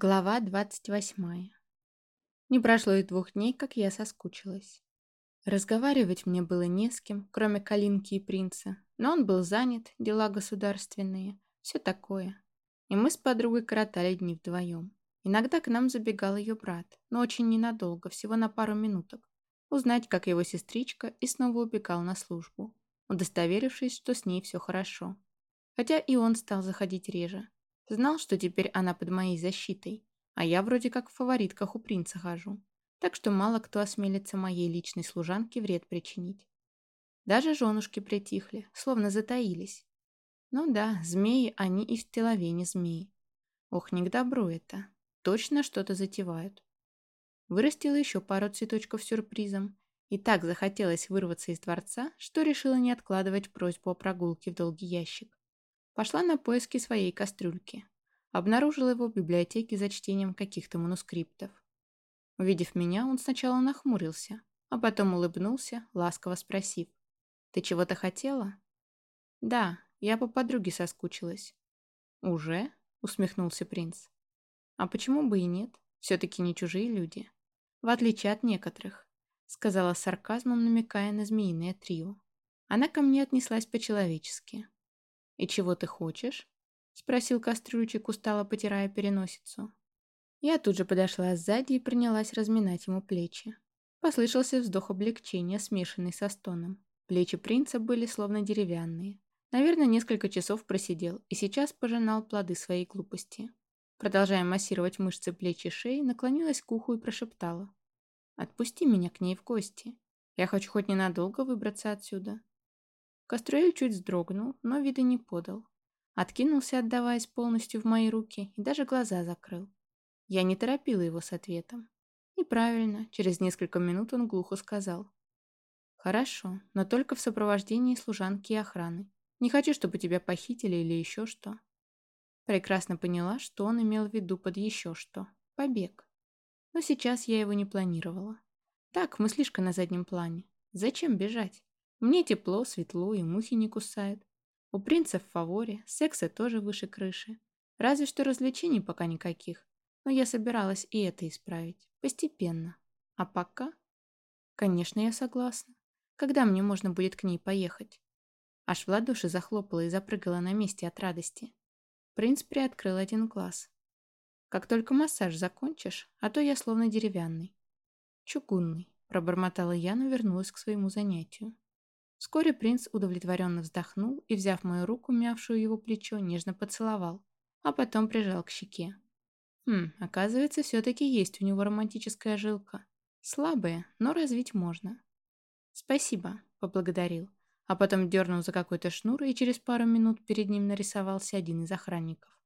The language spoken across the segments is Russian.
Глава двадцать восьмая. Не прошло и двух дней, как я соскучилась. Разговаривать мне было не с кем, кроме Калинки и принца, но он был занят, дела государственные, все такое. И мы с подругой коротали дни вдвоем. Иногда к нам забегал ее брат, но очень ненадолго, всего на пару минуток, узнать, как его сестричка, и снова убегал на службу, удостоверившись, что с ней все хорошо. Хотя и он стал заходить реже, Знал, что теперь она под моей защитой, а я вроде как в фаворитках у принца хожу. Так что мало кто осмелится моей личной служанке вред причинить. Даже женушки притихли, словно затаились. Ну да, змеи они и в теловене змеи. Ох, не к добру это. Точно что-то затевают. Вырастила еще пару цветочков сюрпризом. И так захотелось вырваться из дворца, что решила не откладывать просьбу о прогулке в долгий ящик. Пошла на поиски своей кастрюльки. Обнаружила его в библиотеке за чтением каких-то манускриптов. Увидев меня, он сначала нахмурился, а потом улыбнулся, ласково спросив. «Ты чего-то хотела?» «Да, я по подруге соскучилась». «Уже?» — усмехнулся принц. «А почему бы и нет? Все-таки не чужие люди. В отличие от некоторых», — сказала с сарказмом, намекая на змеиное трио. Она ко мне отнеслась по-человечески. «И чего ты хочешь?» — спросил Кастрюльчик, устало потирая переносицу. Я тут же подошла сзади и принялась разминать ему плечи. Послышался вздох облегчения, смешанный со стоном. Плечи принца были словно деревянные. Наверное, несколько часов просидел и сейчас пожинал плоды своей глупости. Продолжая массировать мышцы плеч и шеи, наклонилась к уху и прошептала. «Отпусти меня к ней в гости. Я хочу хоть ненадолго выбраться отсюда. Кастрюэль чуть вздрогнул, но вида не подал. Откинулся, отдаваясь полностью в мои руки, и даже глаза закрыл. Я не торопила его с ответом. И правильно, через несколько минут он глухо сказал. «Хорошо, но только в сопровождении служанки и охраны. Не хочу, чтобы тебя похитили или еще что». Прекрасно поняла, что он имел в виду под еще что. Побег. Но сейчас я его не планировала. Так, мыслишка на заднем плане. Зачем бежать? Мне тепло, светло и мухи не кусают. У принца в фаворе, секса тоже выше крыши. Разве что развлечений пока никаких. Но я собиралась и это исправить. Постепенно. А пока... Конечно, я согласна. Когда мне можно будет к ней поехать? Аж в ладоши захлопала и запрыгала на месте от радости. Принц приоткрыл один глаз. Как только массаж закончишь, а то я словно деревянный. Чугунный, пробормотала я, но вернулась к своему занятию. Вскоре принц удовлетворенно вздохнул и, взяв мою руку, мявшую его плечо, нежно поцеловал, а потом прижал к щеке. Хм, оказывается, все-таки есть у него романтическая жилка. Слабая, но развить можно. «Спасибо», — поблагодарил, а потом дернул за какой-то шнур, и через пару минут перед ним нарисовался один из охранников.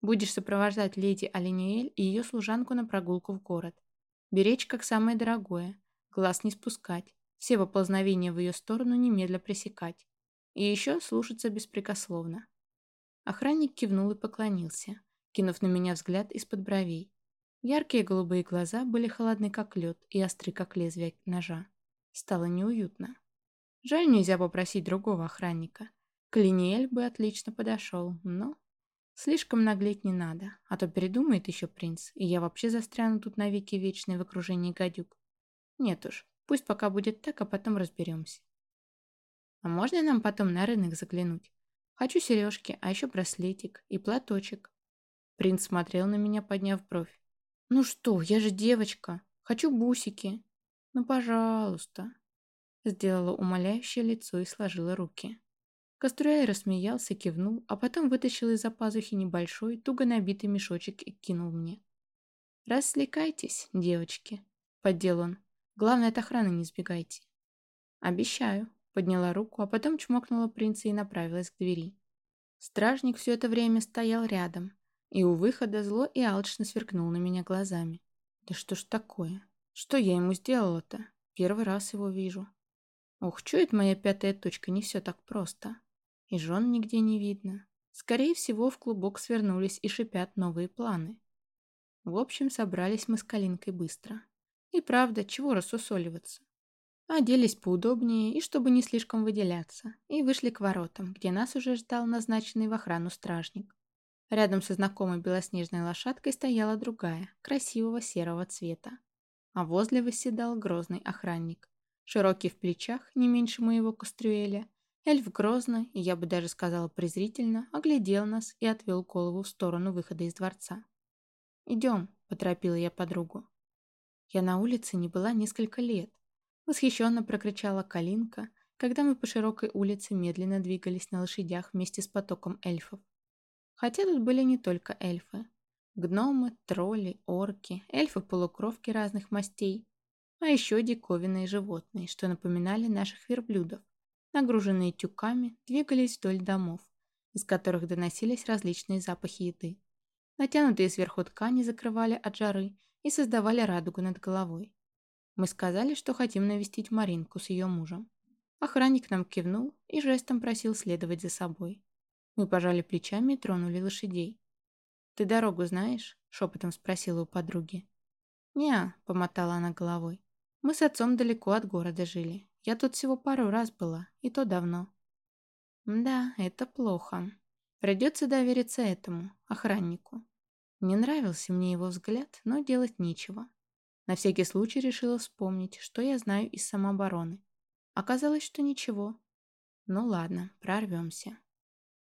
«Будешь сопровождать леди Алиниэль и ее служанку на прогулку в город. Беречь как самое дорогое, глаз не спускать, все поползновения в ее сторону немедля пресекать. И еще слушаться беспрекословно. Охранник кивнул и поклонился, кинув на меня взгляд из-под бровей. Яркие голубые глаза были холодны, как лед, и остры, как лезвие ножа. Стало неуютно. Жаль, нельзя попросить другого охранника. Клиниэль бы отлично подошел, но... Слишком наглеть не надо, а то передумает еще принц, и я вообще застряну тут навеки вечной в окружении гадюк. Нет уж, Пусть пока будет так, а потом разберемся. А можно нам потом на рынок заглянуть? Хочу сережки, а еще браслетик и платочек. Принц смотрел на меня, подняв бровь. Ну что, я же девочка. Хочу бусики. Ну, пожалуйста. Сделала умоляющее лицо и сложила руки. Кастрюэль рассмеялся, кивнул, а потом вытащил из-за пазухи небольшой, туго набитый мешочек и кинул мне. «Развлекайтесь, девочки», — поддел он. Главное, от охраны не сбегайте. Обещаю. Подняла руку, а потом чмокнула принца и направилась к двери. Стражник все это время стоял рядом, и у выхода зло и алчно сверкнул на меня глазами. Да что ж такое? Что я ему сделала-то? Первый раз его вижу. Ох, чует моя пятая точка, не все так просто. И жен нигде не видно. Скорее всего, в клубок свернулись и шипят новые планы. В общем, собрались мы с Калинкой быстро. И правда, чего рассусоливаться? Оделись поудобнее и чтобы не слишком выделяться, и вышли к воротам, где нас уже ждал назначенный в охрану стражник. Рядом со знакомой белоснежной лошадкой стояла другая, красивого серого цвета. А возле восседал грозный охранник. Широкий в плечах, не меньше моего кастрюэля. Эльф грозно, и я бы даже сказала презрительно, оглядел нас и отвел голову в сторону выхода из дворца. «Идем», — поторопила я подругу. Я на улице не была несколько лет. Восхищенно прокричала Калинка, когда мы по широкой улице медленно двигались на лошадях вместе с потоком эльфов. Хотя тут были не только эльфы. Гномы, тролли, орки, эльфы-полукровки разных мастей, а еще диковинные животные, что напоминали наших верблюдов. Нагруженные тюками, двигались вдоль домов, из которых доносились различные запахи еды. Натянутые сверху ткани закрывали от жары и создавали радугу над головой. Мы сказали, что хотим навестить Маринку с ее мужем. Охранник нам кивнул и жестом просил следовать за собой. Мы пожали плечами и тронули лошадей. «Ты дорогу знаешь?» — шепотом спросила у подруги. «Не-а», помотала она головой. «Мы с отцом далеко от города жили. Я тут всего пару раз была, и то давно». «Да, это плохо. Придется довериться этому, охраннику. Не нравился мне его взгляд, но делать нечего. На всякий случай решила вспомнить, что я знаю из самообороны. Оказалось, что ничего. Ну ладно, прорвемся.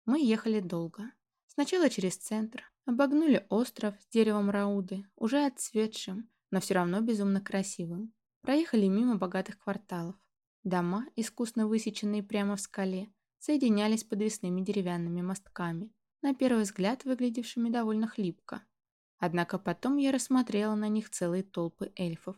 Мы ехали долго. Сначала через центр, обогнули остров с деревом рауды, уже отцветшим, но все равно безумно красивым. Проехали мимо богатых кварталов. Дома, искусно высеченные прямо в скале, соединялись подвесными деревянными мостками, на первый взгляд выглядевшими довольно хлипко. Однако потом я рассмотрела на них целые толпы эльфов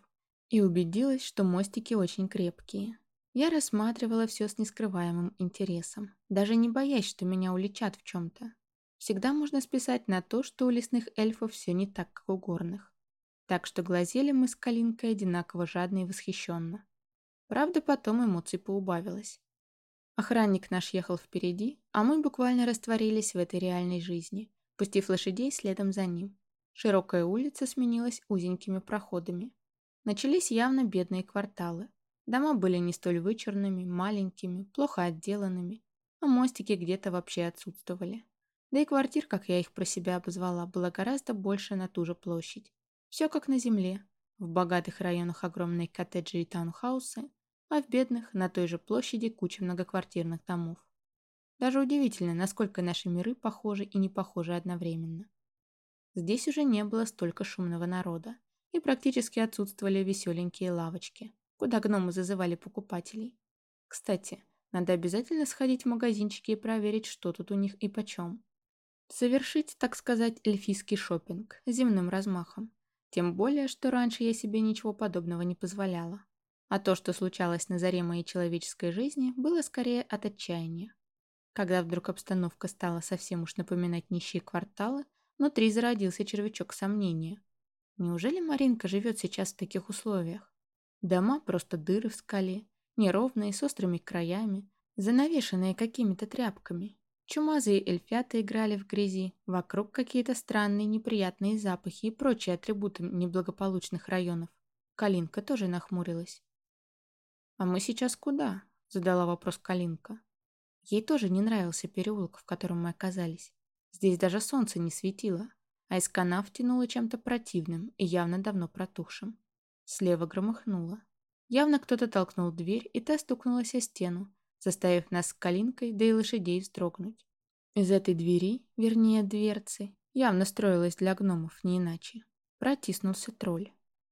и убедилась, что мостики очень крепкие. Я рассматривала все с нескрываемым интересом, даже не боясь, что меня уличат в чем-то. Всегда можно списать на то, что у лесных эльфов все не так, как у горных. Так что глазели мы с Калинкой одинаково жадно и восхищенно. Правда, потом эмоций поубавилось. Охранник наш ехал впереди, а мы буквально растворились в этой реальной жизни, пустив лошадей следом за ним. Широкая улица сменилась узенькими проходами. Начались явно бедные кварталы, Дома были не столь вычурными, маленькими, плохо отделанными, а мостики где-то вообще отсутствовали. Да и квартир, как я их про себя обозвала, было гораздо больше на ту же площадь. Все как на земле. В богатых районах огромные коттеджи и таунхаусы, а в бедных на той же площади куча многоквартирных домов. Даже удивительно, насколько наши миры похожи и не похожи одновременно. Здесь уже не было столько шумного народа, и практически отсутствовали веселенькие лавочки куда гномы зазывали покупателей. Кстати, надо обязательно сходить в магазинчики и проверить, что тут у них и почем. Совершить, так сказать, эльфийский шопинг земным размахом. Тем более, что раньше я себе ничего подобного не позволяла. А то, что случалось на заре моей человеческой жизни, было скорее от отчаяния. Когда вдруг обстановка стала совсем уж напоминать нищие кварталы, внутри зародился червячок сомнения. Неужели Маринка живет сейчас в таких условиях? Дома просто дыры в скале, неровные, с острыми краями, занавешенные какими-то тряпками. Чумазые эльфята играли в грязи, вокруг какие-то странные неприятные запахи и прочие атрибуты неблагополучных районов. Калинка тоже нахмурилась. «А мы сейчас куда?» – задала вопрос Калинка. Ей тоже не нравился переулок, в котором мы оказались. Здесь даже солнце не светило, а из канав тянуло чем-то противным и явно давно протухшим. Слева громыхнуло. Явно кто-то толкнул дверь, и та стукнулась о стену, заставив нас с Калинкой, да и лошадей вздрогнуть. Из этой двери, вернее дверцы, явно строилась для гномов, не иначе. Протиснулся тролль.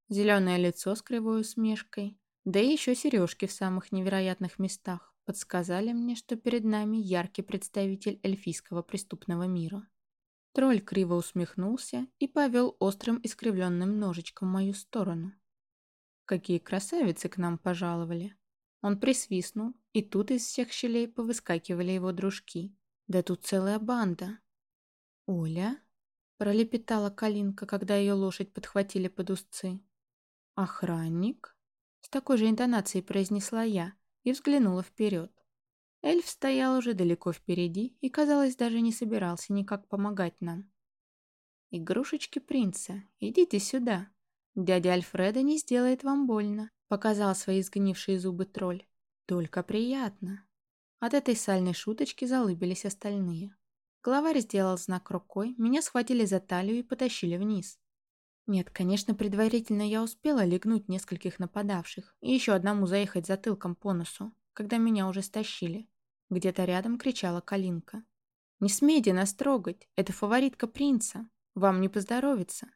Зеленое лицо с кривой усмешкой, да и еще сережки в самых невероятных местах подсказали мне, что перед нами яркий представитель эльфийского преступного мира. Тролль криво усмехнулся и повел острым искривленным ножичком мою сторону. Какие красавицы к нам пожаловали. Он присвистнул, и тут из всех щелей повыскакивали его дружки. Да тут целая банда. «Оля?» – пролепетала Калинка, когда ее лошадь подхватили под узцы. «Охранник?» – с такой же интонацией произнесла я и взглянула вперед. Эльф стоял уже далеко впереди и, казалось, даже не собирался никак помогать нам. «Игрушечки принца, идите сюда!» «Дядя Альфреда не сделает вам больно», — показал свои сгнившие зубы тролль. «Только приятно». От этой сальной шуточки залыбились остальные. Главарь сделал знак рукой, меня схватили за талию и потащили вниз. Нет, конечно, предварительно я успела легнуть нескольких нападавших и еще одному заехать затылком по носу, когда меня уже стащили. Где-то рядом кричала Калинка. «Не смейте нас трогать, это фаворитка принца. Вам не поздоровится».